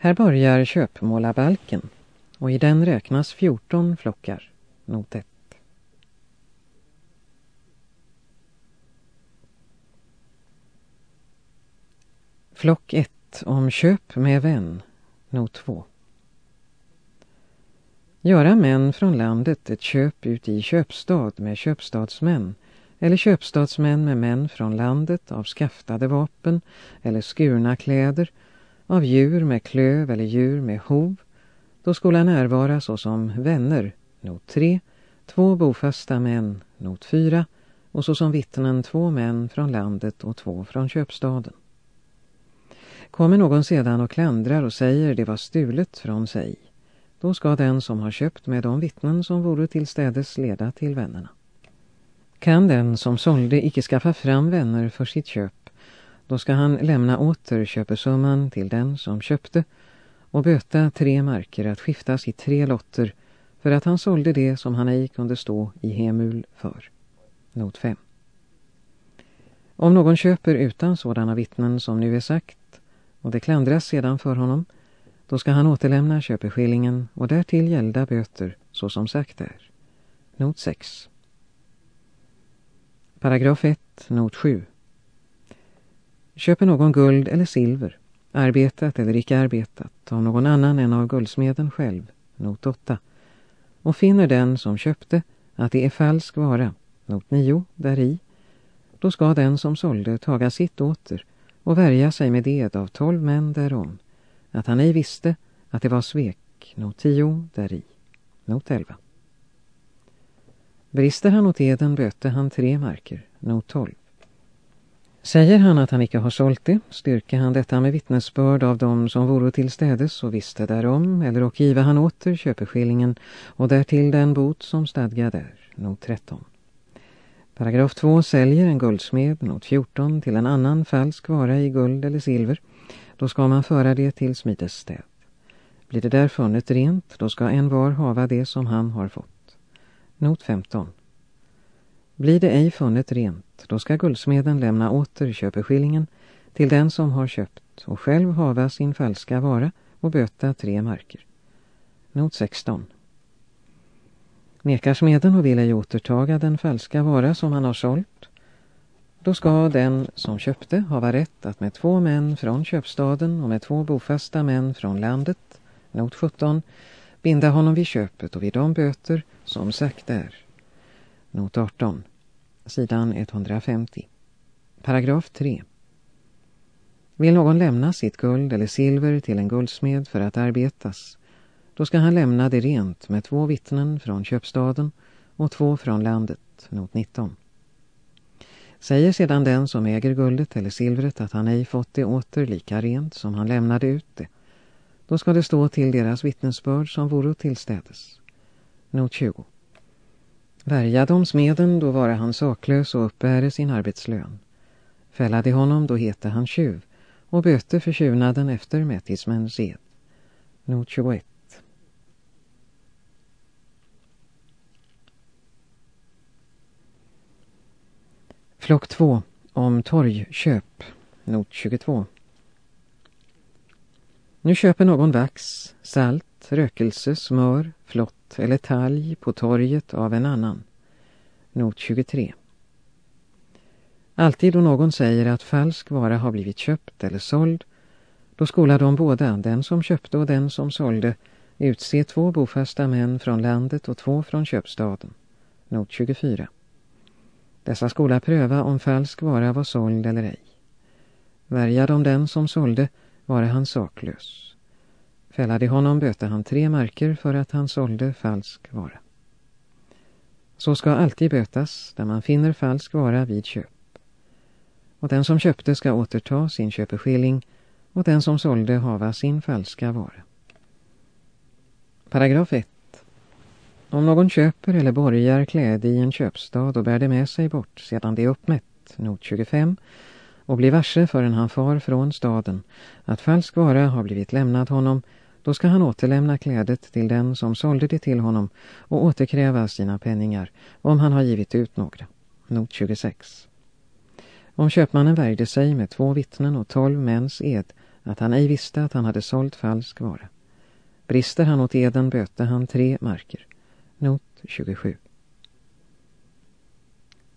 Här börjar köpmålarbalken och i den räknas 14 flockar, not 1. Flock 1 om köp med vän, not 2. Göra män från landet ett köp ut i köpstad med köpstadsmän eller köpstadsmän med män från landet av skaftade vapen eller skurna kläder av djur med klöv eller djur med hov då skola närvara såsom vänner, not 3, två bofasta män, not 4 och såsom vittnen två män från landet och två från köpstaden. Kommer någon sedan och klandrar och säger det var stulet från sig, då ska den som har köpt med de vittnen som vore till städes leda till vännerna. Kan den som sålde icke skaffa fram vänner för sitt köp, då ska han lämna åter köpesumman till den som köpte och böta tre marker att skiftas i tre lotter för att han sålde det som han ej kunde stå i hemul för. Not 5. Om någon köper utan sådana vittnen som nu är sagt och det klandras sedan för honom, då ska han återlämna köpeskillingen och därtill gälda böter så som sagt är. Not 6. Paragraf 1, not 7. Köper någon guld eller silver, arbetat eller icke arbetat, av någon annan än av guldsmeden själv, not 8, och finner den som köpte att det är falsk vara, not 9, däri, då ska den som sålde taga sitt åter och värja sig med det av tolv män därom, att han ej visste att det var svek, not 10, däri, not 11. Brister han åt eden böter han tre marker, not 12. Säger han att han icke har sålt det, styrker han detta med vittnesbörd av dem som vore till städes och visste därom, eller och giva han åter köpeskillingen och därtill den bot som stadgad är, not 13. Paragraf 2 säljer en guldsmed, not 14, till en annan falsk vara i guld eller silver, då ska man föra det till smidesstäd. Blir det där funnet rent, då ska en var hava det som han har fått. Not 15. Blir det ej funnet rent, då ska guldsmeden lämna åter köpeskillingen till den som har köpt och själv hava sin falska vara och böta tre marker. Not 16. Nekar smeden och vill ej återtaga den falska vara som han har sålt, då ska den som köpte hava rätt att med två män från köpstaden och med två bofasta män från landet, not 17, binda honom vid köpet och vid de böter som sagt är. Not 18, sidan 150. Paragraf 3. Vill någon lämna sitt guld eller silver till en guldsmed för att arbetas, då ska han lämna det rent med två vittnen från köpstaden och två från landet, not 19. Säger sedan den som äger guldet eller silvret att han ej fått det åter lika rent som han lämnade ut det, då ska det stå till deras vittnesbörd som vore tillstädes. Not 20. Värja de smeden, då vare han saklös och uppbäre sin arbetslön. Fällade honom, då hette han tjuv, och böte för tjuvnaden efter mättismäns sed. Not 21. Flock 2 om torgköp, not 22. Nu köper någon vax, salt, rökelse, smör, flott eller talg på torget av en annan. Not 23. Alltid då någon säger att falsk vara har blivit köpt eller såld, då skola de båda, den som köpte och den som sålde, utse två bofasta män från landet och två från köpstaden. Not 24. Dessa skola pröva om falsk vara var såld eller ej. Värja de den som sålde vare han saklös. Fällade honom böter han tre marker för att han sålde falsk vara. Så ska alltid bötas där man finner falsk vara vid köp. Och den som köpte ska återta sin köpeskilling och den som sålde hava sin falska vara. Paragraf 1. Om någon köper eller borgar kläde i en köpstad och bär det med sig bort sedan det är uppmätt, not 25, och blir varse förrän han far från staden, att falsk vara har blivit lämnad honom, då ska han återlämna klädet till den som sålde det till honom och återkräva sina penningar, om han har givit ut några. Not 26. Om köpmannen värjde sig med två vittnen och tolv mäns ed att han ej visste att han hade sålt falsk vara. Brister han åt eden böte han tre marker. Not 27.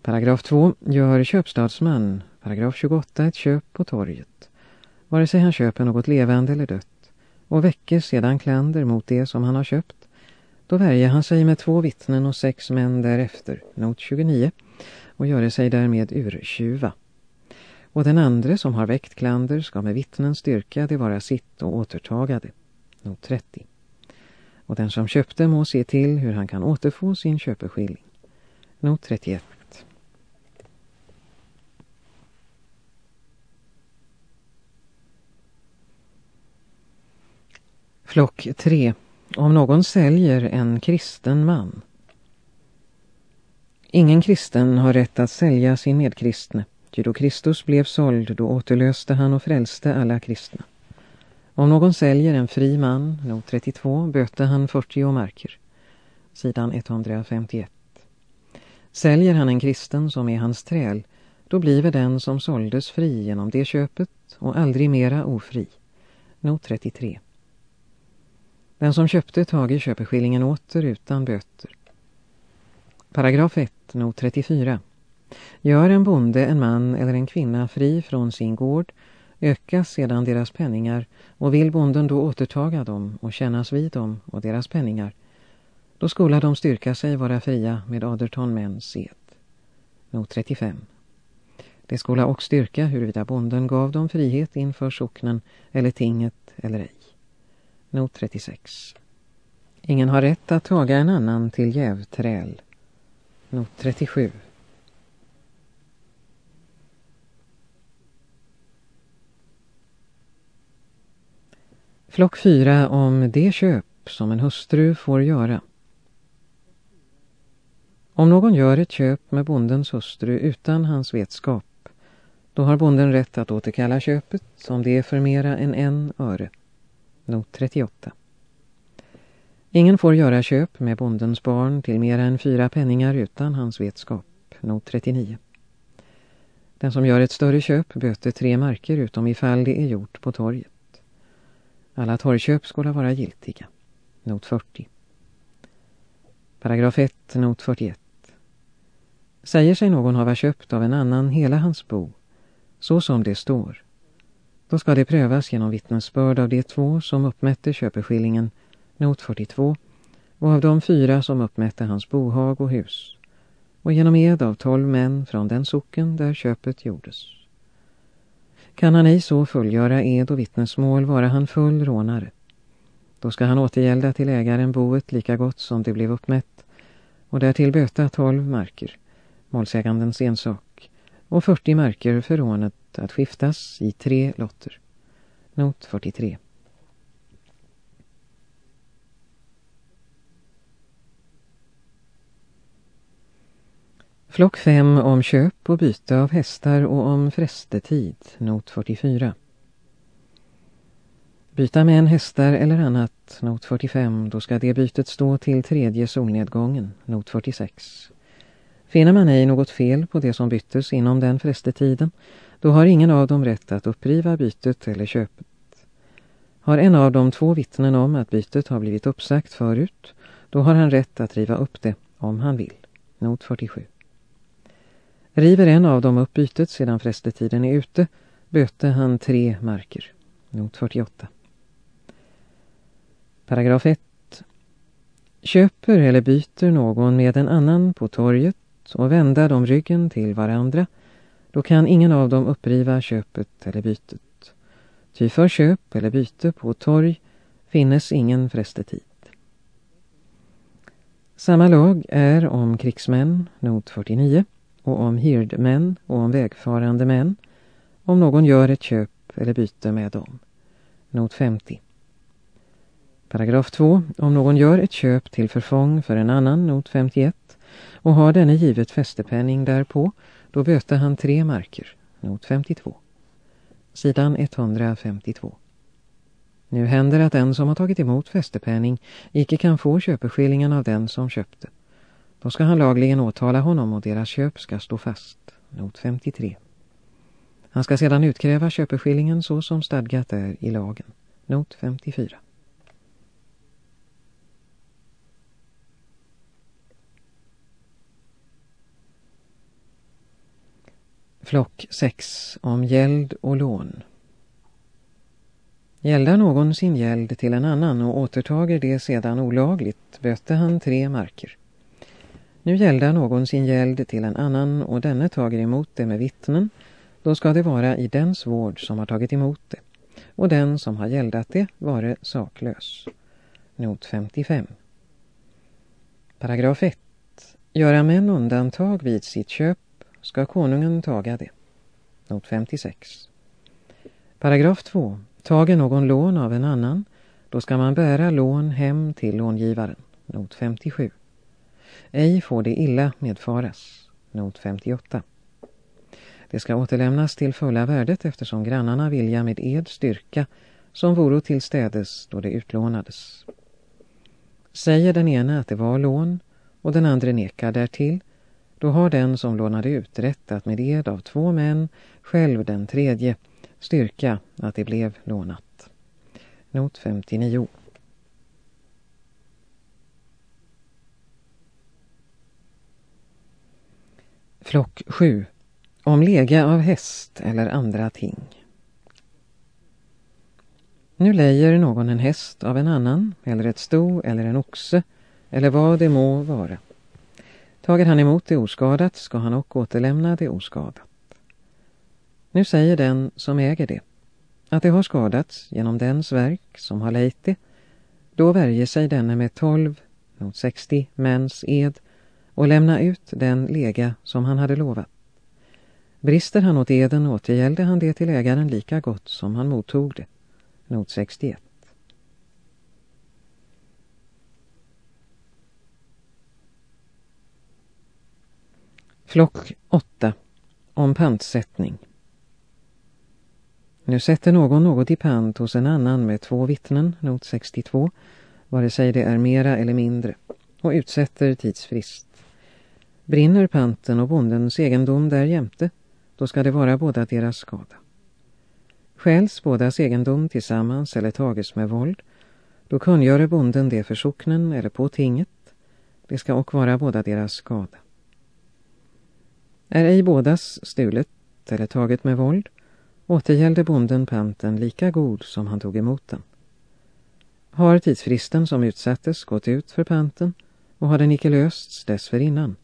Paragraf 2. Gör köpstadsman, paragraf 28, ett köp på torget. Vare sig han köper något levande eller dött och väcker sedan klander mot det som han har köpt. Då värjer han sig med två vittnen och sex män därefter, not 29, och gör sig därmed urtjuva. Och den andra som har väckt klander ska med vittnen styrka det vara sitt och återtagade, not 30. Och den som köpte må se till hur han kan återfå sin köpeskilling, not 31. Flock 3. Om någon säljer en kristen man. Ingen kristen har rätt att sälja sin medkristne, ty då Kristus blev såld då återlöste han och frälste alla kristna. Om någon säljer en fri man, not 32, böter han 40 marker. Sidan 151. Säljer han en kristen som är hans träl, då blir den som såldes fri genom det köpet och aldrig mera ofri. Not 33. Den som köpte tager köpeskillingen åter utan böter. Paragraf 1, not 34. Gör en bonde, en man eller en kvinna fri från sin gård, ökas sedan deras penningar och vill bonden då återtaga dem och kännas vid dem och deras penningar, då skola de styrka sig vara fria med aderton mäns sed. Not 35. Det skola också styrka huruvida bonden gav dem frihet inför socknen eller tinget eller ej. Not 36. Ingen har rätt att taga en annan till jävträl. Not 37. Flock 4 om det köp som en hustru får göra. Om någon gör ett köp med bondens hustru utan hans vetskap, då har bonden rätt att återkalla köpet om det är för mera än en öre. Not 38. Ingen får göra köp med bondens barn till mer än fyra penningar utan hans vetskap. Not 39. Den som gör ett större köp böter tre marker utom ifall det är gjort på torget. Alla torgköp skulle vara giltiga. Not 40. Paragraf 1, not 41. Säger sig någon hava köpt av en annan hela hans bo, så som det står, då ska det prövas genom vittnesbörd av de två som uppmätte köpeskillingen, not 42, och av de fyra som uppmätte hans bohag och hus, och genom ed av tolv män från den socken där köpet gjordes. Kan han ej så fullgöra ed och vittnesmål vara han full rånare. Då ska han återgälda till ägaren boet lika gott som det blev uppmätt, och därtill böta tolv marker, målsägandens ensak, och 40 marker för rånet att skiftas i tre lotter. Not 43. Flock 5 om köp och byte av hästar och om frästetid, not 44. Byta med en hästar eller annat, not 45, då ska det bytet stå till tredje solnedgången, not 46. Finner man ej något fel på det som byttes inom den frästetiden, då har ingen av dem rätt att uppriva bytet eller köpet. Har en av dem två vittnen om att bytet har blivit uppsagt förut, då har han rätt att riva upp det om han vill. Not 47. River en av dem upp bytet sedan frästetiden är ute, böter han tre marker. Not 48. Paragraf 1. Köper eller byter någon med en annan på torget och vända dem ryggen till varandra, då kan ingen av dem uppriva köpet eller bytet. Ty för köp eller byte på torg finnes ingen frestetid. Samma lag är om krigsmän, not 49, och om hirdmän och om vägfarande män, om någon gör ett köp eller byte med dem. Not 50. Paragraf 2. Om någon gör ett köp till förfång för en annan, not 51, och har denne givet fästepenning därpå, då böter han tre marker, not 52. Sidan 152. Nu händer att den som har tagit emot fästepenning icke kan få köpeskillingen av den som köpte. Då ska han lagligen åtala honom och deras köp ska stå fast, not 53. Han ska sedan utkräva köpeskillingen så som stadgat är i lagen. Not 54. Flock 6 om gäld och lån. Gäldar någon sin gäld till en annan och återtager det sedan olagligt böter han tre marker. Nu gäldar någon sin gäld till en annan och denne tager emot det med vittnen, då ska det vara i dens vård som har tagit emot det, och den som har gäldat det vare saklös. Not 55. Paragraf 1. Göra män undantag vid sitt köp ska konungen taga det. Not 56. Paragraf 2. Tager någon lån av en annan, då ska man bära lån hem till långivaren. Not 57. Ej får det illa medfaras. Not 58. Det ska återlämnas till fulla värdet eftersom grannarna vilja med ed styrka som voro till städes då det utlånades. Säger den ena att det var lån och den andra nekar därtill, då har den som lånade ut rätt att med ed av två män, själv den tredje, styrka att det blev lånat. Not 59. Flock 7. Om lega av häst eller andra ting. Nu lejer någon en häst av en annan, eller ett sto eller en oxe, eller vad det må vara. Tager han emot det oskadat ska han och återlämna det oskadat. Nu säger den som äger det att det har skadats genom dens verk som har lejt det. Då värjer sig denne med 12 mot 60 mäns ed och lämna ut den lega som han hade lovat. Brister han åt eden återgällde han det till ägaren lika gott som han mottog det. Not 61. Flock 8. Om pantsättning. Nu sätter någon något i pant hos en annan med två vittnen, not 62, vare sig det är mera eller mindre, och utsätter tidsfrist. Brinner panten och bondens egendom där jämte, då ska det vara båda deras skada. Skäls bådas egendom tillsammans eller tages med våld, då kungöre bonden det för socknen eller på tinget, det ska och vara båda deras skada. Är ej bådas stulet eller taget med våld, återgällde bonden panten lika god som han tog emot den. Har tidsfristen som utsattes gått ut för panten och har den icke lösts dessförinnan,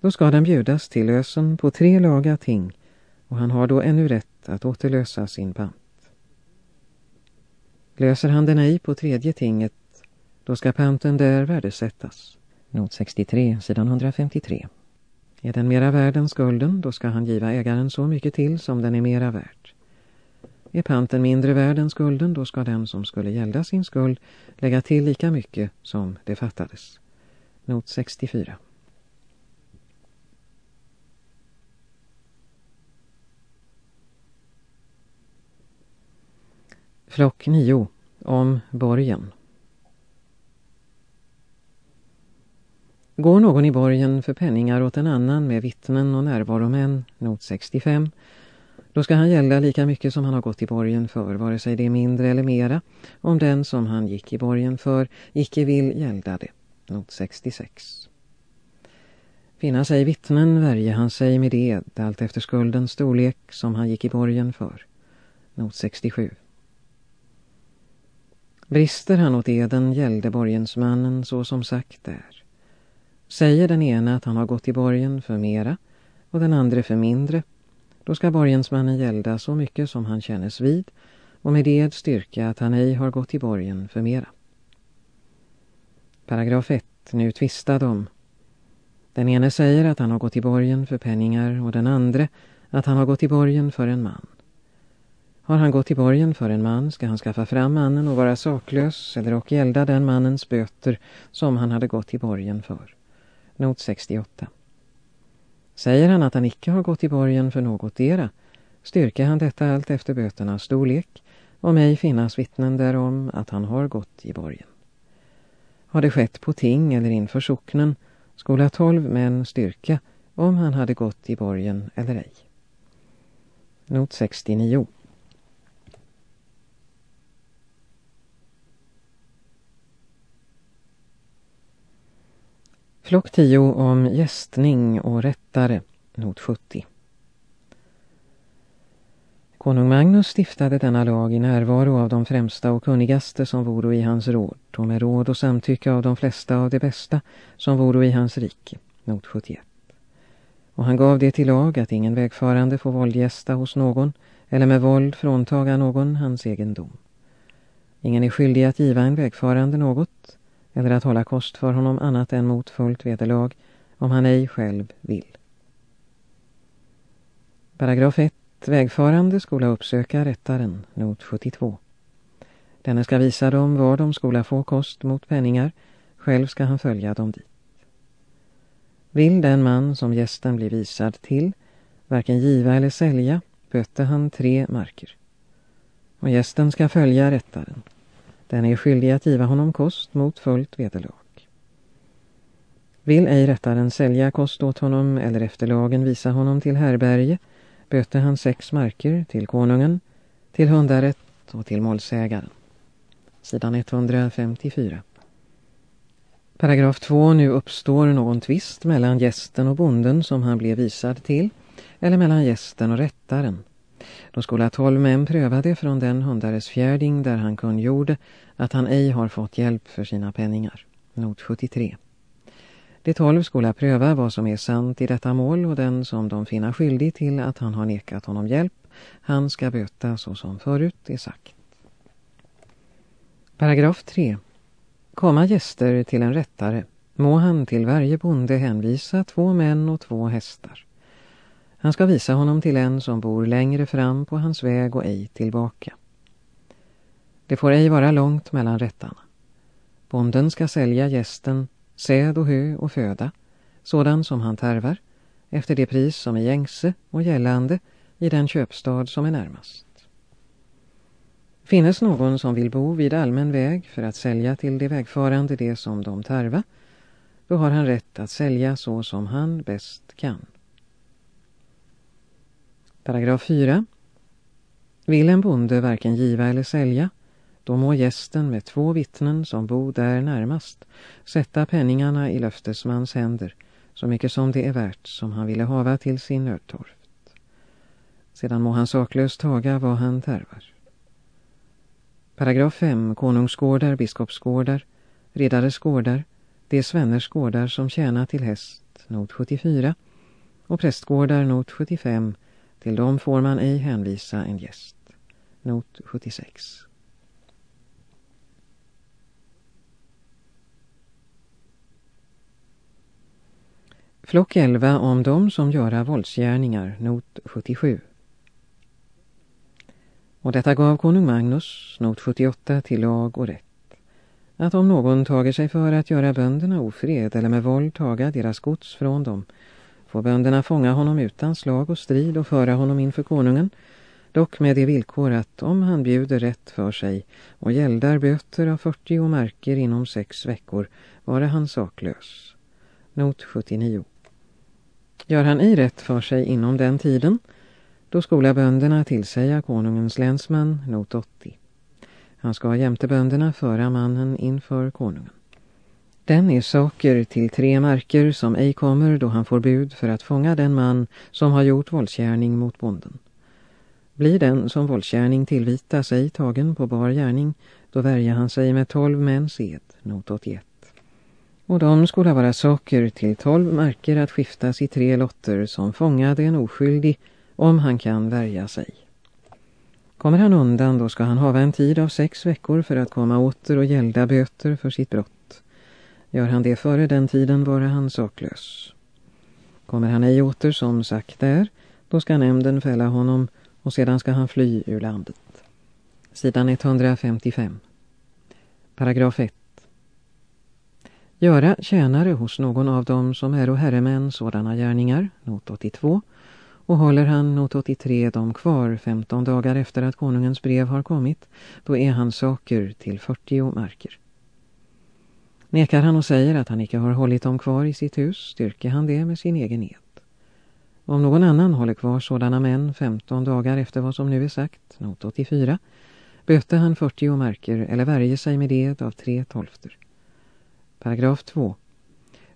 då ska den bjudas till lösen på tre laga ting och han har då ännu rätt att återlösa sin pant. Löser han den ej på tredje tinget, då ska panten där värdesättas. Not 63, sidan 153. Är den mera värd än skulden, då ska han giva ägaren så mycket till som den är mera värd. Är panten mindre värd än skulden, då ska den som skulle gälda sin skuld lägga till lika mycket som det fattades. Not 64. Flock 9. Om borgen. Går någon i borgen för penningar åt en annan med vittnen och närvaromän, not 65, då ska han gälla lika mycket som han har gått i borgen för, vare sig det är mindre eller mera, om den som han gick i borgen för icke vill gälda det, not 66. Finna sig vittnen värjer han sig med ed allt efter skuldens storlek som han gick i borgen för, not 67. Brister han åt eden gällde borgensmannen så som sagt är. Säger den ena att han har gått i borgen för mera och den andra för mindre, då ska borgensmannen gälda så mycket som han kännes vid och med det styrka att han ej har gått i borgen för mera. Paragraf 1. Nu tvistar de. Den ene säger att han har gått i borgen för penningar och den andra att han har gått i borgen för en man. Har han gått i borgen för en man ska han skaffa fram mannen och vara saklös eller och gälda den mannens böter som han hade gått i borgen för. Not 68. Säger han att han icke har gått i borgen för något era, styrker han detta allt efter böternas storlek och mig finnas vittnen därom att han har gått i borgen. Har det skett på ting eller inför socknen, skola tolv män styrka om han hade gått i borgen eller ej. Not 69. Flock 10 om gästning och rättare, not 70. Konung Magnus stiftade denna lag i närvaro av de främsta och kunnigaste som voro i hans råd och med råd och samtycke av de flesta av de bästa som voro i hans rike, not 71. Och han gav det till lag att ingen vägfarande får våldgästa hos någon eller med våld fråntaga någon hans egendom. Ingen är skyldig att giva en vägfarande något eller att hålla kost för honom annat än mot fullt vederlag om han ej själv vill. Paragraf 1. Vägfarande skola uppsöka rättaren, not 72. Denne ska visa dem var de skola få kost mot penningar, själv ska han följa dem dit. Vill den man som gästen blir visad till varken giva eller sälja böter han tre marker. Och gästen ska följa rättaren. Den är skyldig att giva honom kost mot fullt vederlag. Vill ej rättaren sälja kost åt honom eller efter lagen visa honom till härberge böter han sex marker till konungen, till hundaret och till målsägaren. Sidan 154. Paragraf 2. Nu uppstår någon tvist mellan gästen och bonden som han blev visad till, eller mellan gästen och rättaren. Då skola tolv män pröva det från den hundares fjärding där han kungjorde att han ej har fått hjälp för sina penningar. Not 73. De tolv skola pröva vad som är sant i detta mål och den som de finna skyldig till att han har nekat honom hjälp, han ska böta så som förut är sagt. Paragraf 3. Komma gäster till en rättare må han till varje bonde hänvisa två män och två hästar. Han ska visa honom till en som bor längre fram på hans väg och ej tillbaka. Det får ej vara långt mellan rättarna. Bonden ska sälja gästen säd och hö och föda, sådan som han tarvar, efter det pris som är gängse och gällande i den köpstad som är närmast. Finnes någon som vill bo vid allmän väg för att sälja till de vägfarande det som de tarva, då har han rätt att sälja så som han bäst kan. Paragraf 4. Vill en bonde varken giva eller sälja, då må gästen med två vittnen som bor där närmast sätta penningarna i löftesmans händer, så mycket som det är värt som han ville hava till sin nödtorft. Sedan må han saklöst taga vad han tarvar. Paragraf 5. Konungsgårdar, biskopsgårdar, riddares gårdar, de svenners gårdar som tjänar till häst, not 74, och prästgårdar, not 75, till dem får man ej hänvisa en gäst, not 76. Flock 11 om dem som göra våldsgärningar, not 77. Och detta gav konung Magnus, not 78, till lag och rätt. Att om någon tager sig för att göra bönderna ofred eller med våld taga deras gods från dem, får bönderna fånga honom utan slag och strid och föra honom inför konungen, dock med det villkor att om han bjuder rätt för sig och gäldar böter av 40 marker inom sex veckor, vare han saklös. Not 79. Gör han i rätt för sig inom den tiden, då skola bönderna tillsäga konungens länsman, not 80. Han ska jämte bönderna föra mannen inför konungen. Den är saker till tre marker som ej kommer då han får bud för att fånga den man som har gjort våldsgärning mot bonden. Blir den som våldsgärning tillvita sig tagen på bar gärning, då värjer han sig med tolv mäns ed, not 81. Och de skulle vara saker till tolv marker att skiftas i tre lotter som fångade en oskyldig om han kan värja sig. Kommer han undan då ska han ha en tid av sex veckor för att komma åter och gälda böter för sitt brott. Gör han det före den tiden vara han saklös. Kommer han ej åter som sagt är, då ska nämnden fälla honom och sedan ska han fly ur landet. Sidan 155. Paragraf 1 göra tjänare hos någon av dem som är och herremän sådana gärningar, not 82, och håller han not 83 dem kvar 15 dagar efter att konungens brev har kommit, då är han saker till 40 marker. Nekar han och säger att han icke har hållit dem kvar i sitt hus, styrker han det med sin egen ed. Om någon annan håller kvar sådana män 15 dagar efter vad som nu är sagt, not 84, böter han 40 marker eller värjer sig med det av tre tolfter. Paragraf 2.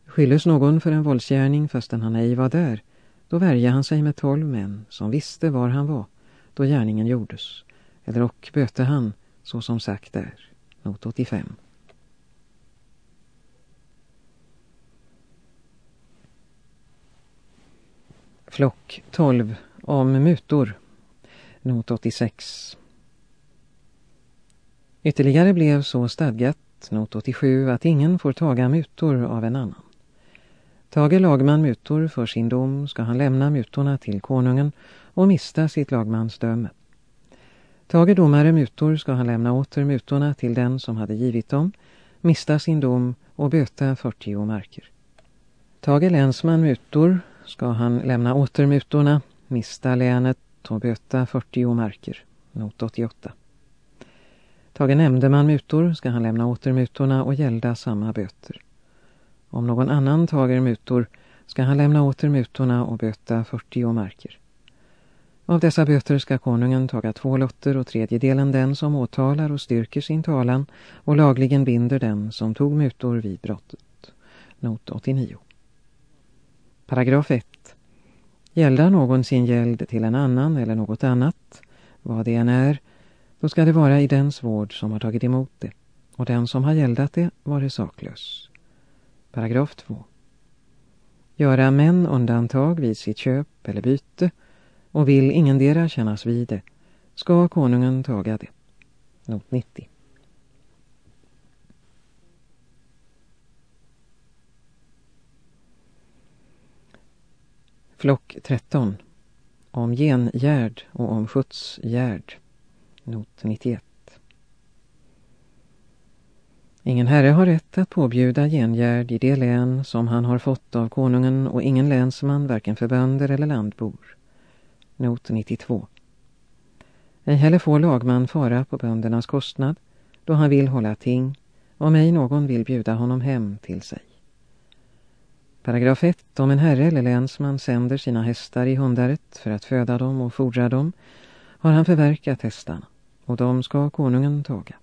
Skylles någon för en våldsgärning fastän han ej var där, då värjer han sig med tolv män som visste var han var då gärningen gjordes, eller och böter han så som sagt är. Not 85. Flock 12 om mutor. Not 86. Ytterligare blev så stadgat, not 87, att ingen får taga mutor av en annan. Tager lagman mutor för sin dom ska han lämna mutorna till konungen och mista sitt lagmansdöme. Tager domare mutor ska han lämna åter mutorna till den som hade givit dem, mista sin dom och böta 40 marker. Tager länsman mutor ska han lämna åter mutorna, mista länet och böta 40 marker. Not 88. Tager nämndeman mutor ska han lämna åter mutorna och gälda samma böter. Om någon annan tager mutor ska han lämna åter mutorna och böta 40 marker. Av dessa böter ska konungen taga två lotter och tredjedelen den som åtalar och styrker sin talan och lagligen binder den som tog mutor vid brottet. Not 89. Paragraf 1. Gäldar någon sin gäld till en annan eller något annat, vad det än är, då ska det vara i dens vård som har tagit emot det, och den som har gäldat det var det saklös. Paragraf 2. Göra män undantag vid sitt köp eller byte, och vill ingendera kännas vid det, ska konungen taga det. Not 90. Flock 13. Om gengärd och om skjutsgärd. Not 91. Ingen herre har rätt att påbjuda gengärd i det län som han har fått av konungen och ingen länsman varken för bönder eller landbor. Not 92. Ej heller får lagman fara på böndernas kostnad då han vill hålla ting om ej någon vill bjuda honom hem till sig. Paragraf 1. Om en herre eller länsman sänder sina hästar i hundaret för att föda dem och fordra dem har han förverkat hästarna och de ska konungen taga.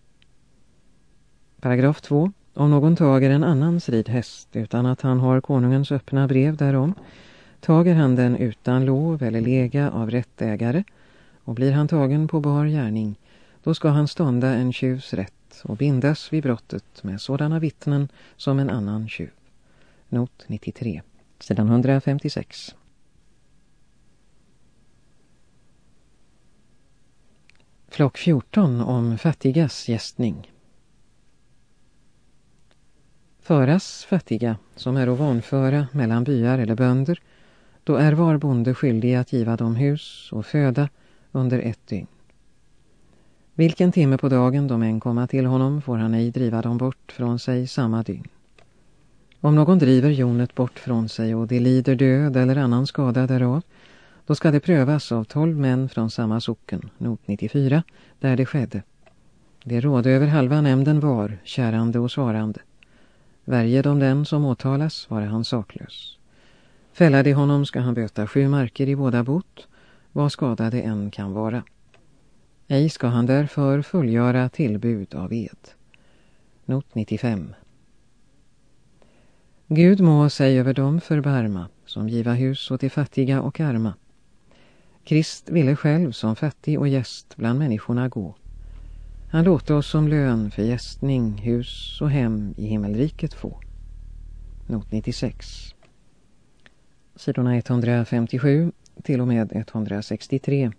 Paragraf 2. Om någon tager en annans ridhäst utan att han har konungens öppna brev därom tager han den utan lov eller lega av rättägare och blir han tagen på bar gärning då ska han stånda en tjuvs rätt och bindas vid brottet med sådana vittnen som en annan tjuv. Not 93, sidan 156. Flock 14 om fattigas gästning. Föras fattiga, som är vanföra mellan byar eller bönder, då är var bonde skyldig att giva dem hus och föda under ett dygn. Vilken timme på dagen de än komma till honom får han ej driva dem bort från sig samma dygn. Om någon driver jonet bort från sig och det lider död eller annan skada därav, då ska det prövas av tolv män från samma socken, not 94, där det skedde. Det råd över halva nämnden var, kärande och svarande. Värjer de den som åtalas var han saklös. Fälla de honom ska han böta sju marker i båda bot, vad skadade än kan vara. Ej ska han därför fullgöra tillbud av ed. Not 95. Gud må sig över dem förbarma, som giva hus åt de fattiga och arma. Krist ville själv som fattig och gäst bland människorna gå. Han låter oss som lön för gästning, hus och hem i himmelriket få. Not 96. Sidorna 157 till och med 163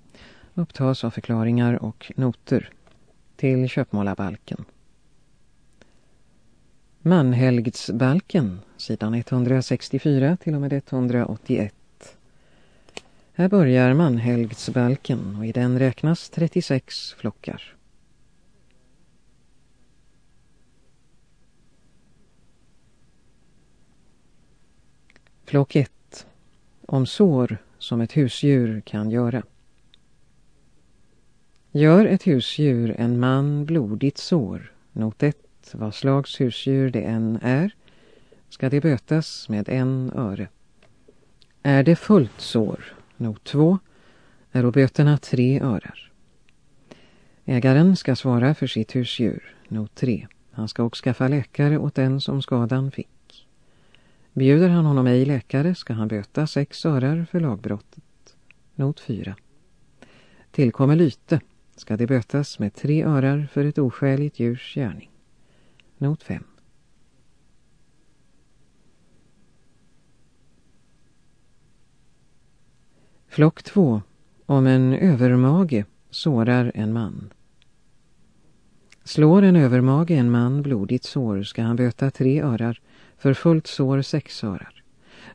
upptas av förklaringar och noter till köpmålarbalken. Manhelgdsbalken, sidan 164 till och med 181. Här börjar manhelgdsbalken och i den räknas 36 flockar. Flock 1. Om sår som ett husdjur kan göra. Gör ett husdjur en man blodigt sår, not 1 vad slags husdjur det än är, ska det bötas med en öre. Är det fullt sår, not 2, är böterna tre örar. Ägaren ska svara för sitt husdjur, not 3. Han ska också skaffa läkare åt den som skadan fick. Bjuder han honom ej läkare ska han böta sex örar för lagbrottet. Not 4. Tillkommer lyte ska det bötas med tre örar för ett oskäligt djurs gärning. Not 5. Flock 2. Om en övermage sårar en man. Slår en övermage en man blodigt sår ska han böta tre örar, för fullt sår sex örar.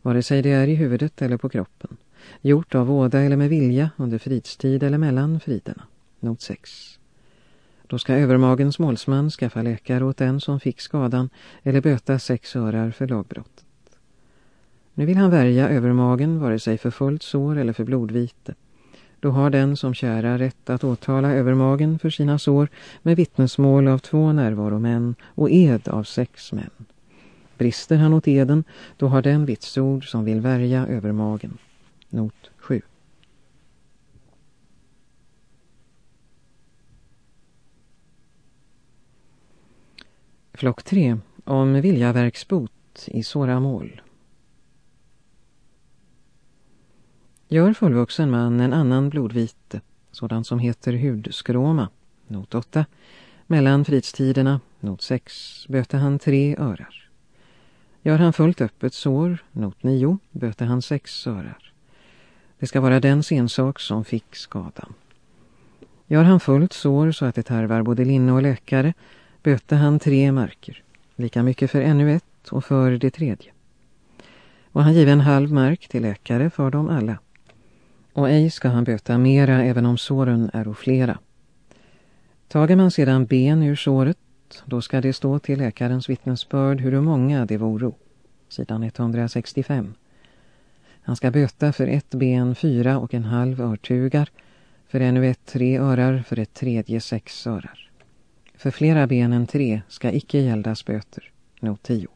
Vare sig det är i huvudet eller på kroppen. Gjort av åda eller med vilja under fridstid eller mellan friderna. Not 6. Då ska övermagens målsman skaffa läkare åt den som fick skadan eller böta sex örar för lagbrottet. Nu vill han värja övermagen vare sig för fullt sår eller för blodvite. Då har den som kära rätt att åtala övermagen för sina sår med vittnesmål av två närvaromän och ed av sex män. Brister han åt eden, då har den vitsord som vill värja övermagen. Not 7. Flock 3. Om viljaverksbot i såramål. Gör fullvuxen man en annan blodvite, sådant som heter hudskråma, not 8. Mellan fridstiderna, not 6, böter han tre örar. Gör han fullt öppet sår, not 9, böter han sex örar. Det ska vara den sensak som fick skadan. Gör han fullt sår så att det tarvar både linne och läkare, böter han tre marker. Lika mycket för ännu ett och för det tredje. Och han giver en halv mark till läkare för dem alla och ej ska han böta mera även om såren är flera. Tager man sedan ben ur såret, då ska det stå till läkarens vittnesbörd hur många det voro. Sidan 165. Han ska böta för ett ben fyra och en halv örtugar, för ännu ett tre örar, för ett tredje sex örar. För flera ben än tre ska icke gäldas böter, not 10.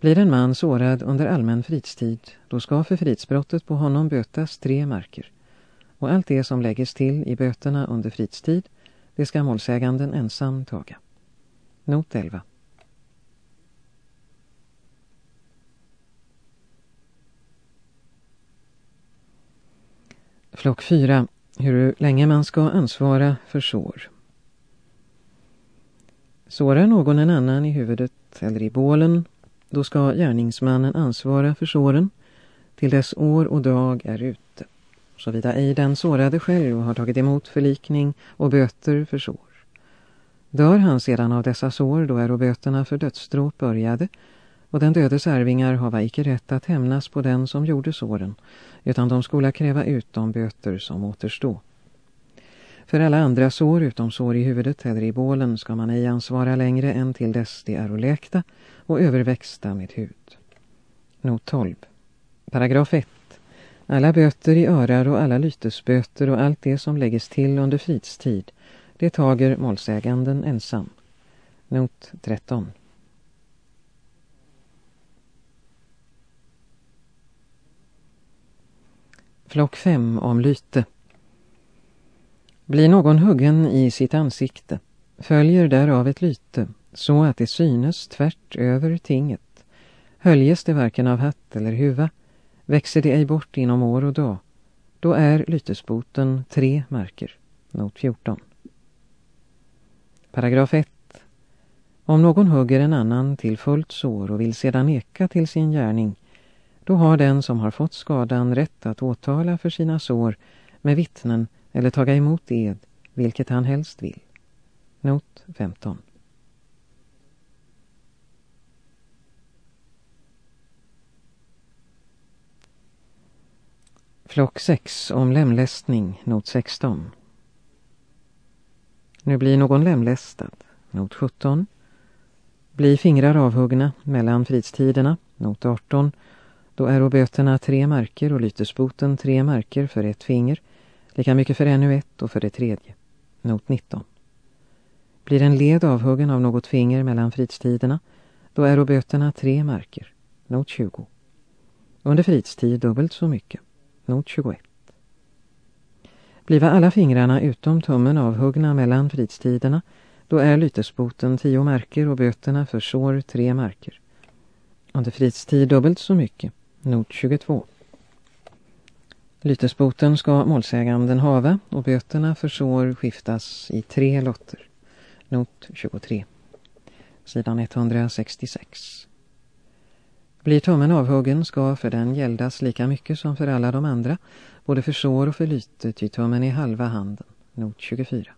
Blir en man sårad under allmän fridstid, då ska för fridsbrottet på honom bötas tre marker. Och allt det som lägges till i böterna under fridstid, det ska målsäganden ensam taga. Not 11. Flock 4. Hur länge man ska ansvara för sår. Sårar någon en annan i huvudet eller i bålen då ska gärningsmannen ansvara för såren till dess år och dag är ute. Såvida ej den sårade själv har tagit emot förlikning och böter för sår. Dör han sedan av dessa sår då är böterna för dödsdråp började och den dödes arvingar hava icke rätt att hämnas på den som gjorde såren utan de skola kräva ut de böter som återstå. För alla andra sår utom sår i huvudet eller i bålen ska man ej ansvara längre än till dess de är läkta och överväxta med hud. Not 12. Paragraf 1. Alla böter i örar och alla lytesböter och allt det som lägges till under fridstid, det tager målsäganden ensam. Not 13. Flock 5 om lyte. Blir någon huggen i sitt ansikte, följer därav ett lyte, så att det synes tvärt över tinget. Höljes det varken av hatt eller huva, växer det ej bort inom år och dag. Då är lytesboten tre marker. Not 14. Paragraf 1. Om någon hugger en annan till fullt sår och vill sedan neka till sin gärning, då har den som har fått skadan rätt att åtala för sina sår med vittnen eller taga emot ed, vilket han helst vill. Not 15. Flock 6 om lemlästning, not 16. Nu blir någon lemlästad, not 17. Blir fingrar avhuggna mellan fridstiderna, not 18. Då är böterna tre marker och lytesboten tre marker för ett finger. Lika mycket för ännu ett och för det tredje. Not 19. Blir en led avhuggen av något finger mellan fridstiderna, då är böterna tre marker. Not 20. Under fridstid dubbelt så mycket. Not 21. Bliva alla fingrarna utom tummen avhuggna mellan fridstiderna, då är lytesboten tio marker och böterna för sår tre marker. Under fridstid dubbelt så mycket. Not 22. Lytesboten ska målsäganden hava och böterna för sår skiftas i tre lotter. Not 23. Sidan 166. Blir tummen avhuggen ska för den gäldas lika mycket som för alla de andra, både för sår och för lyte, ty tummen är halva handen. Not 24.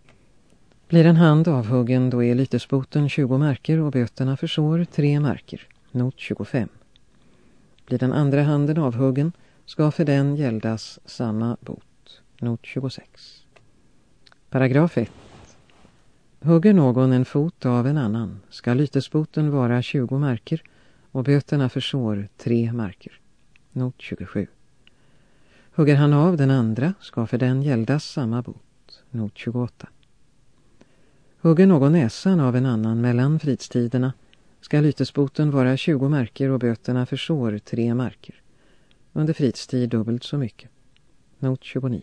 Blir en hand avhuggen då är lytesboten 20 marker och böterna för sår 3 marker. Not 25. Blir den andra handen avhuggen ska för den gäldas samma bot. Not 26. Paragraf 1. Hugger någon en fot av en annan ska lytesboten vara 20 marker och böterna för sår 3 marker. Not 27. Hugger han av den andra ska för den gäldas samma bot. Not 28. Hugger någon näsan av en annan mellan fridstiderna ska lytesboten vara 20 marker och böterna för sår 3 marker. Under fridstid dubbelt så mycket. Not 29.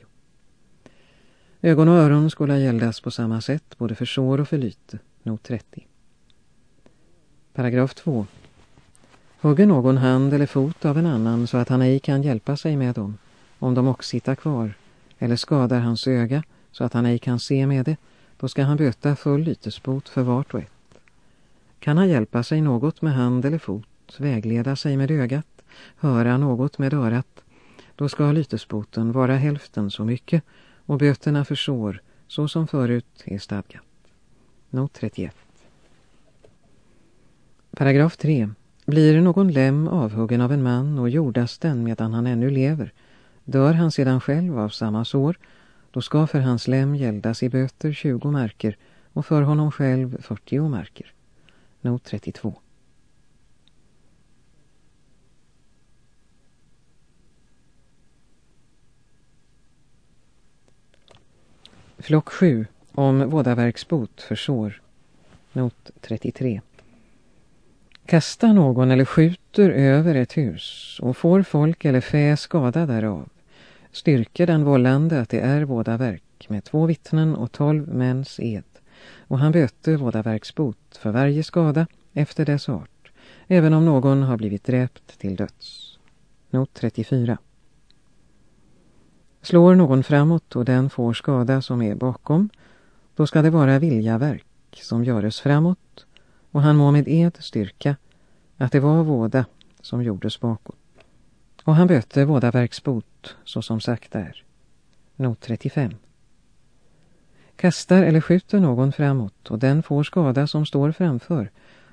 Ögon och öron skulle gäldas på samma sätt både för sår och för lyte. Not 30. Paragraf 2. Hugger någon hand eller fot av en annan så att han ej kan hjälpa sig med dem, om de också sitter kvar, eller skadar hans öga så att han ej kan se med det, då ska han böta full lytesbot för vart och ett. Kan han hjälpa sig något med hand eller fot, vägleda sig med ögat, höra något med örat, då ska lytesboten vara hälften så mycket och böterna för sår, så som förut är stadgat. Not 31. Paragraf 3. Blir någon lem avhuggen av en man och jordas den medan han ännu lever, dör han sedan själv av samma sår, då ska för hans lem gäldas i böter 20 marker och för honom själv 40 marker. Not 32. Flock 7 om vådaverksbot för sår. Not 33. Kasta någon eller skjuter över ett hus och får folk eller fä skada därav. Styrker den vållande att det är vådaverk med två vittnen och tolv mäns ed. Och han böter vådaverksbot för varje skada efter dess art, även om någon har blivit dräpt till döds. Not 34. Slår någon framåt och den får skada som är bakom, då ska det vara viljaverk som göres framåt och han må med ed styrka att det var våda som gjordes bakåt. Och han böter vådaverksbot så som sagt är. Not 35. Kastar eller skjuter någon framåt och den får skada som står framför,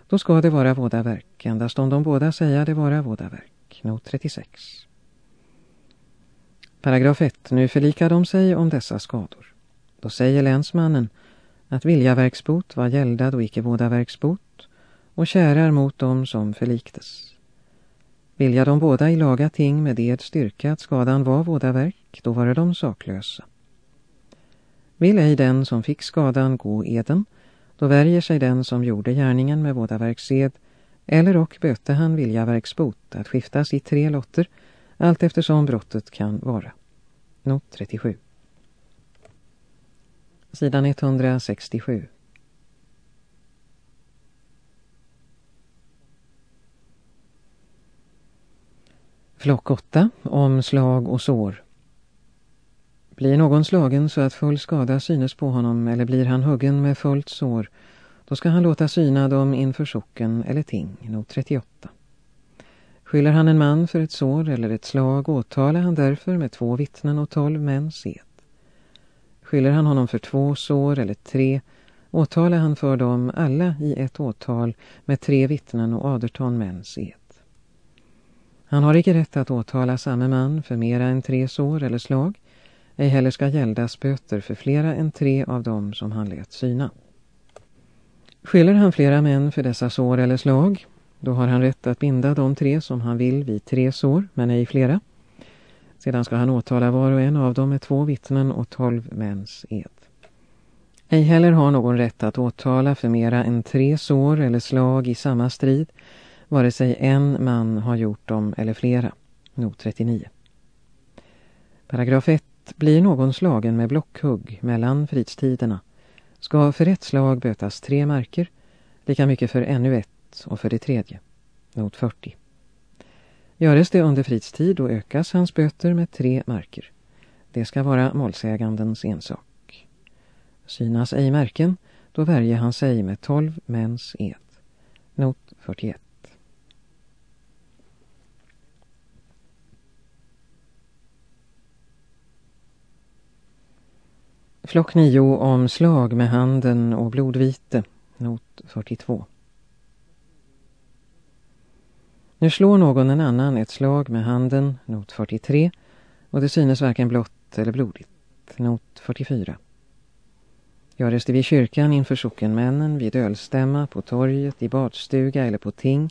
då ska det vara vådaverk, endast om de båda säger det vara vådaverk. Not 36. Paragraf 1. Nu förlikar de sig om dessa skador. Då säger länsmannen att viljaverksbot var gäldad och icke vådaverksbot och kärar mot dem som förliktes. Vilja de båda i laga ting med ed styrka att skadan var vådaverk, då var de saklösa. Vill ej den som fick skadan gå eden, då värjer sig den som gjorde gärningen med vådaverksed, eller och böte han viljaverksbot att skiftas i tre lotter, allt eftersom brottet kan vara. Not 37. Sidan 167. Flock 8 om slag och sår. Blir någon slagen så att full skada synes på honom eller blir han huggen med fullt sår, då ska han låta syna dem inför socken eller ting, not 38. Skyller han en man för ett sår eller ett slag åtalar han därför med två vittnen och tolv män sed. Skyller han honom för två sår eller tre åtalar han för dem alla i ett åtal med tre vittnen och aderton män sed. Han har icke rätt att åtala samma man för mera än tre sår eller slag, ej heller ska gäldas böter för flera än tre av dem som han lät syna. Skyller han flera män för dessa sår eller slag, då har han rätt att binda de tre som han vill vid tre sår, men ej flera. Sedan ska han åtala var och en av dem med två vittnen och tolv mäns ed. Ej heller har någon rätt att åtala för mera än tre sår eller slag i samma strid, vare sig en man har gjort dem eller flera. Not 39. Paragraf 1. Blir någon slagen med blockhugg mellan fridstiderna ska för ett slag bötas tre marker, lika mycket för ännu ett och för det tredje. Not 40. Göres det under fridstid då ökas hans böter med tre marker. Det ska vara målsägandens ensak. Synas ej märken, då värjer han sig med tolv mäns ed. Not 41. Flock 9 om slag med handen och blodvite. Not 42. Nu slår någon en annan ett slag med handen, not 43, och det synes varken blått eller blodigt, not 44. Göres det vid kyrkan inför sockenmännen, vid ölstämma, på torget, i badstuga eller på ting,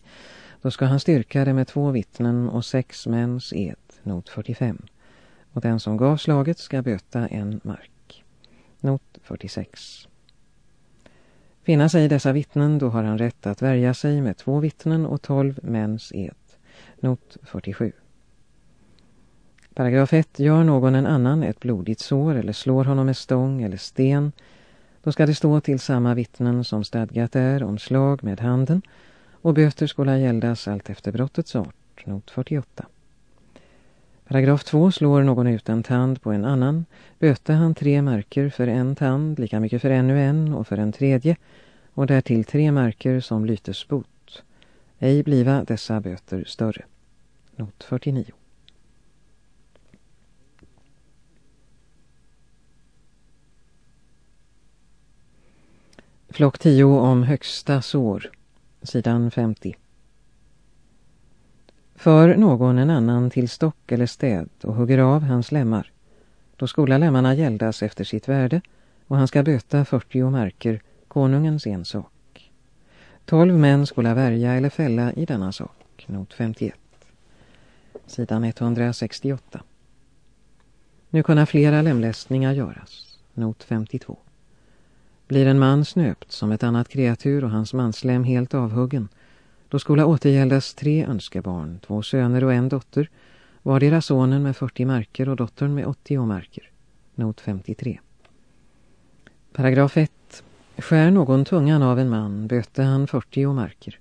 då ska han styrka det med två vittnen och sex mäns ed, not 45. Och den som gav slaget ska böta en mark. Not 46. Finna sig dessa vittnen, då har han rätt att värja sig med två vittnen och tolv mäns ed. Not 47. Paragraf 1. Gör någon en annan ett blodigt sår eller slår honom med stång eller sten, då ska det stå till samma vittnen som stadgat är om slag med handen och böter skola gäldas allt efter brottets art. Not 48. Paragraf 2 slår någon ut en tand på en annan, böter han tre marker för en tand, lika mycket för ännu en och för en tredje, och därtill tre marker som lytesbot. Ej bliva dessa böter större. Not 49. Flock 10 om högsta sår, sidan 50. För någon en annan till stock eller städ och hugger av hans lemmar. Då skola lemmarna gäldas efter sitt värde och han ska böta 40 marker, konungens ensak. Tolv män skola värja eller fälla i denna sak, not 51. Sidan 168. Nu kunna flera lemlästningar göras, not 52. Blir en man snöpt som ett annat kreatur och hans manslem helt avhuggen, då skola återgäldas tre önskebarn, två söner och en dotter, vardera sonen med 40 marker och dottern med 80 marker. Not 53. Paragraf 1. Skär någon tungan av en man, böter han 40 marker.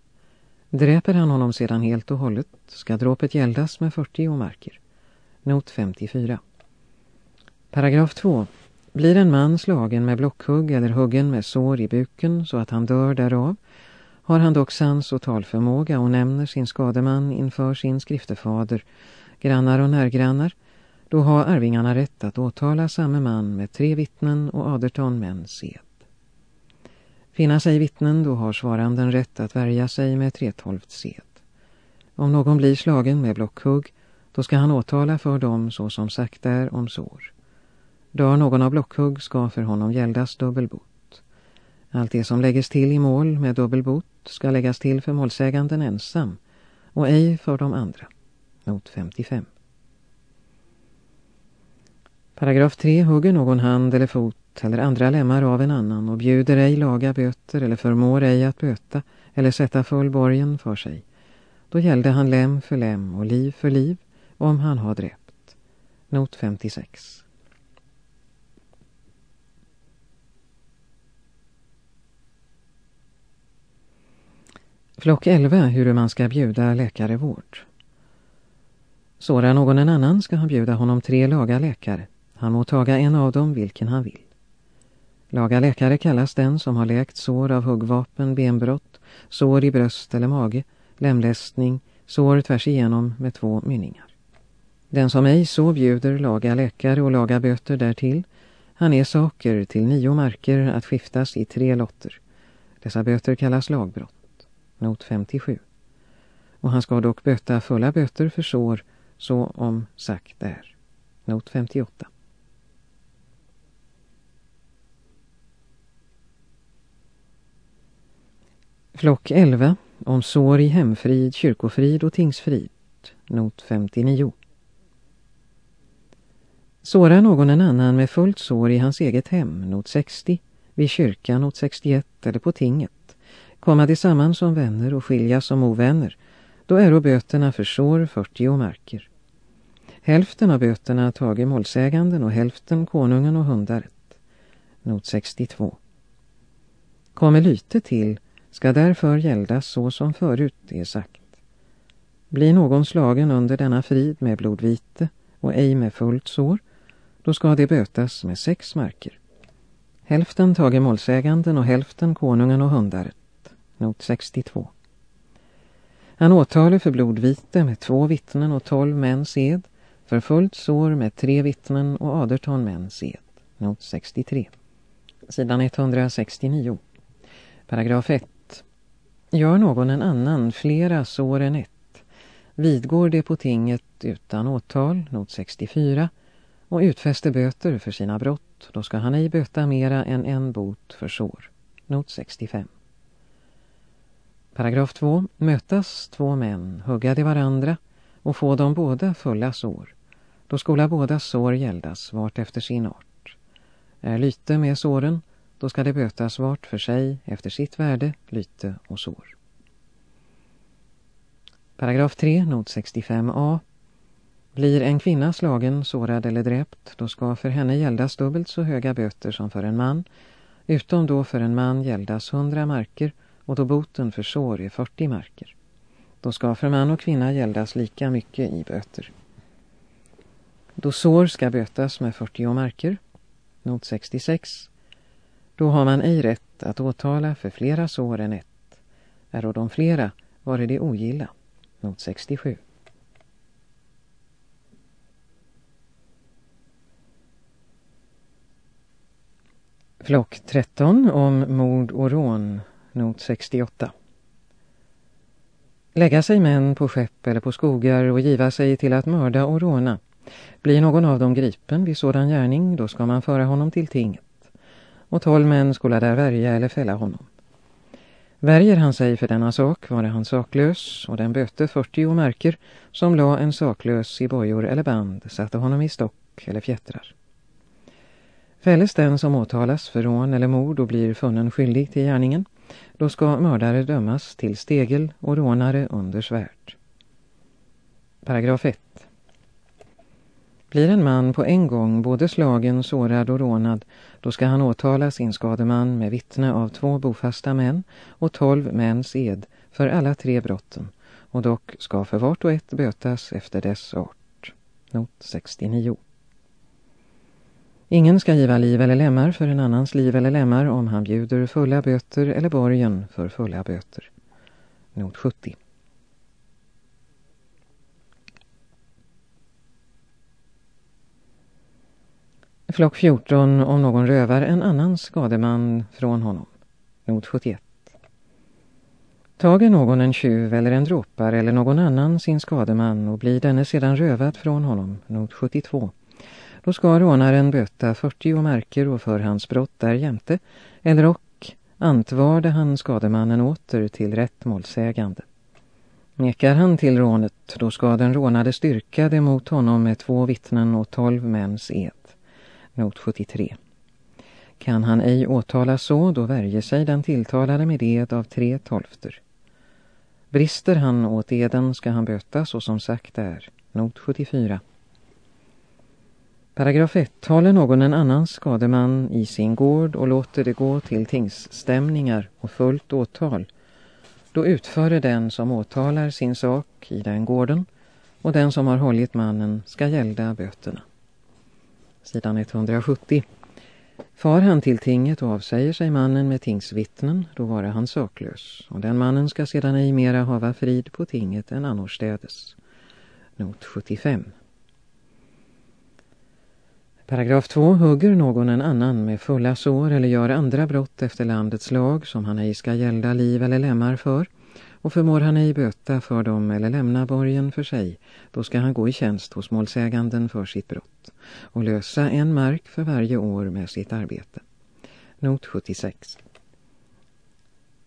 Dräper han honom sedan helt och hållet, ska dråpet gäldas med 40 marker. Not 54. Paragraf 2. Blir en man slagen med blockhugg eller huggen med sår i buken så att han dör därav, har han dock sans och talförmåga och nämner sin skademan inför sin skriftefader, grannar och närgrannar, då har arvingarna rätt att åtala samme man med tre vittnen och aderton män sed. Finna sig vittnen, då har svaranden rätt att värja sig med tretolvt sed. Om någon blir slagen med blockhugg, då ska han åtala för dem så som sagt är om sår. Dör någon av blockhugg ska för honom gäldas dubbelbot. Allt det som lägges till i mål med dubbelbot ska läggas till för målsäganden ensam och ej för de andra. Not 55. Paragraf 3 hugger någon hand eller fot eller andra lemmar av en annan och bjuder ej laga böter eller förmår ej att böta eller sätta full borgen för sig. Då gällde han lem för lem och liv för liv om han har dräpt. Not 56. Flock 11 hur man ska bjuda läkare vård. Sårar någon en annan ska han bjuda honom tre laga läkare. Han må taga en av dem vilken han vill. Laga läkare kallas den som har läkt sår av huggvapen, benbrott, sår i bröst eller mage, lemlästning, sår tvärs igenom med två mynningar. Den som ej så bjuder laga läkare och laga böter därtill, han är saker till nio marker att skiftas i tre lotter. Dessa böter kallas lagbrott not 57. Och han ska dock böta fulla böter för sår så om sagt är. Not 58. Flock 11 om sår i hemfrid, kyrkofrid och tingsfrid. Not 59. Sårar någon en annan med fullt sår i hans eget hem, not 60, vid kyrkan, not 61 eller på tinget komma tillsammans som vänner och skiljas som ovänner, då är böterna för sår 40 marker. Hälften av böterna tager målsäganden och hälften konungen och hundaret. Not 62. Kommer lyte till ska därför gäldas så som förut är sagt. Blir någon slagen under denna frid med blodvite och ej med fullt sår, då ska det bötas med sex marker. Hälften tager målsäganden och hälften konungen och hundaret. Not 62. Han åtalar för blodvite med två vittnen och tolv mäns ed, för fullt sår med tre vittnen och aderton mäns ed. Not 63. Sidan 169. Paragraf 1. Gör någon en annan flera sår än ett, vidgår det på tinget utan åtal, not 64, och utfäster böter för sina brott, då ska han ej böta mera än en bot för sår. Not 65. Paragraf 2. Mötas två män, hugga de varandra och få dem båda fulla sår. Då skola båda sår gäldas vart efter sin art. Är lyte med såren, då ska det bötas vart för sig efter sitt värde, lyte och sår. Paragraf 3, not 65a. Blir en kvinna slagen, sårad eller dräpt, då ska för henne gäldas dubbelt så höga böter som för en man, utom då för en man gäldas 100 marker och då boten för sår är 40 marker. Då ska för man och kvinna gäldas lika mycket i böter. Då sår ska bötas med 40 marker, not 66, då har man ej rätt att åtala för flera sår än ett. Är de flera var det ogilla, not 67. Flock 13 om mord och rån, not 68. Lägga sig män på skepp eller på skogar och giva sig till att mörda och råna. Blir någon av dem gripen vid sådan gärning, då ska man föra honom till tinget. Och tolv män skulle där värja eller fälla honom. Värjer han sig för denna sak var han saklös och den böte 40 märker som la en saklös i bojor eller band satte honom i stock eller fjättrar. Fälles den som åtalas för rån eller mord och blir funnen skyldig till gärningen, då ska mördare dömas till stegel och rånare under svärd. Paragraf 1. Blir en man på en gång både slagen, sårad och rånad, då ska han åtala sin skademan med vittne av två bofasta män och tolv mäns ed för alla tre brotten, och dock ska för vart och ett bötas efter dess art. Not 69. Ingen ska giva liv eller lemmar för en annans liv eller lemmar om han bjuder fulla böter eller borgen för fulla böter. Not 70. Flock 14 om någon rövar en annan skademan från honom. Not 71. Tager någon en tjuv eller en dråpare eller någon annan sin skademan och blir denne sedan rövad från honom. Not 72. Då ska rånaren böta 40 marker och för hans brott där jämte, eller och antvarde han skademannen åter till rätt målsägande. Nekar han till rånet, då ska den rånade styrka det mot honom med två vittnen och tolv mäns ed. Not 73. Kan han ej åtala så, då värjer sig den tilltalade med ed av tre tolfter. Brister han åt eden ska han böta så som sagt är. Not 74. Paragraf 1. Håller någon en annan skademan i sin gård och låter det gå till tingsstämningar och fullt åtal, då utför den som åtalar sin sak i den gården och den som har hållit mannen ska gälda böterna. Sidan 170. Far han till tinget och avsäger sig mannen med tingsvittnen, då vara han saklös, och den mannen ska sedan ej mera hava frid på tinget än annorstädes. Not 75. Paragraf 2 hugger någon en annan med fulla sår eller gör andra brott efter landets lag som han ej ska gälda liv eller lemmar för och förmår han ej böta för dem eller lämna borgen för sig, då ska han gå i tjänst hos målsäganden för sitt brott och lösa en mark för varje år med sitt arbete. Not 76.